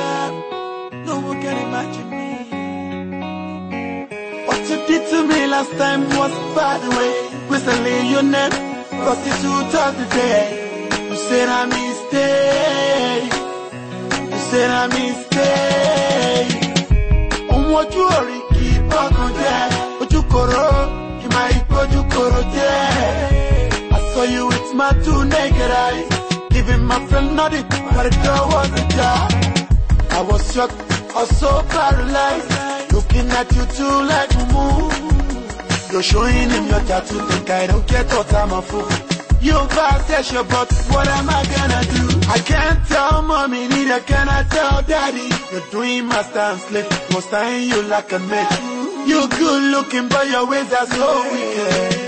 love, no one can imagine me. What you did to me last time was by the way. Recently your name, it's too tough today You said I mistake, you said I mistake. On what you already keep on there, but you corrupt. I saw you with my two naked eyes, giving my friend nothing, but the girl was a job. I was I was so paralyzed. Looking at you too like mumu. You're showing him your tattoo, think I don't get what I'm a fool. You fast as your but what am I gonna do? I can't tell mommy, neither can I tell daddy. You're doing master and slave, was tying you like a mate. You're good looking, but your ways are so wicked.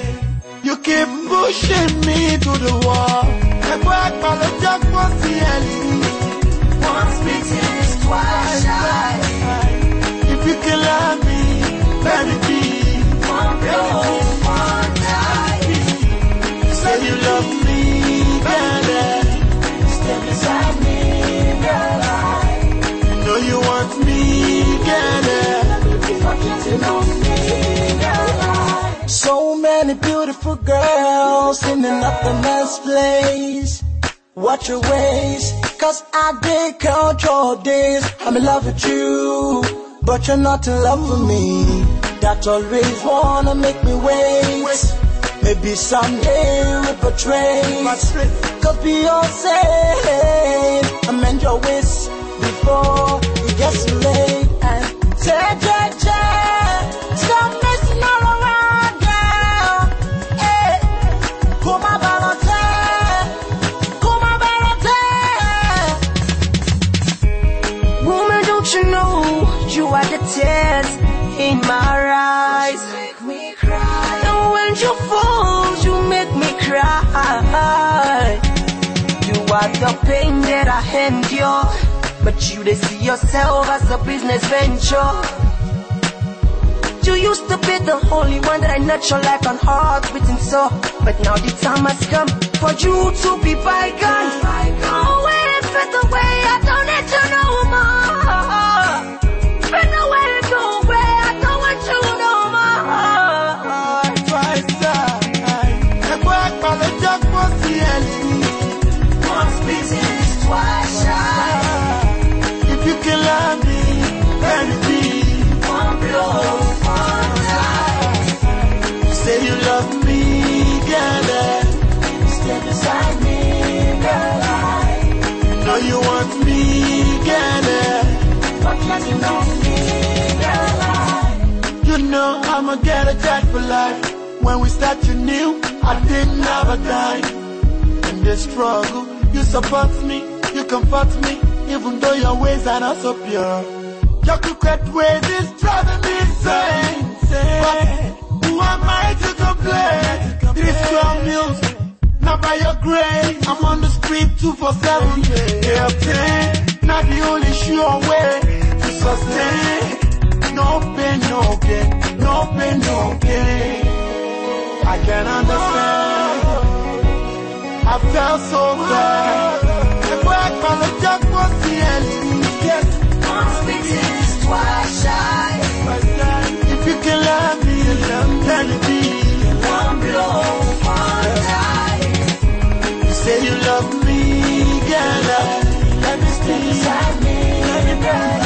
You keep pushing me to the wall. Many beautiful girls in another man's place. Watch your ways, cause I did control this. I'm in love with you, but you're not in love with me. That always wanna make me wait. Maybe someday betray. Cause Beyonce, amend your ways before it gets too late. And say, You are the pain that I endure, but you they see yourself as a business venture. You used to be the only one that I nurture like an heart beating so, but now the time has come for you to be bygone. Oh, wait, fade away, I don't need to know more. You know I'ma get a jack for life. When we start you new, I didn't have a dime. In this struggle, you support me, you comfort me, even though your ways are not so pure. Your crooked ways is driving me insane. But who am I to complain? This your music, not by your grace. I'm on the street two for seven. They can understand. I felt so bad. Ẹgbẹ́ àpàlọ́jọ́ pọ̀ sí ẹ̀lì. Yes, Once bitten is twice shy. if you can love me, let me be. One blow, one die. You say you love me, girl. Let me stay. Beside me, girl. I You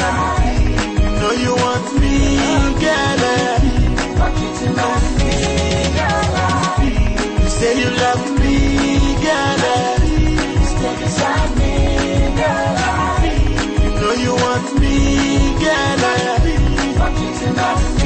want me, girl. me,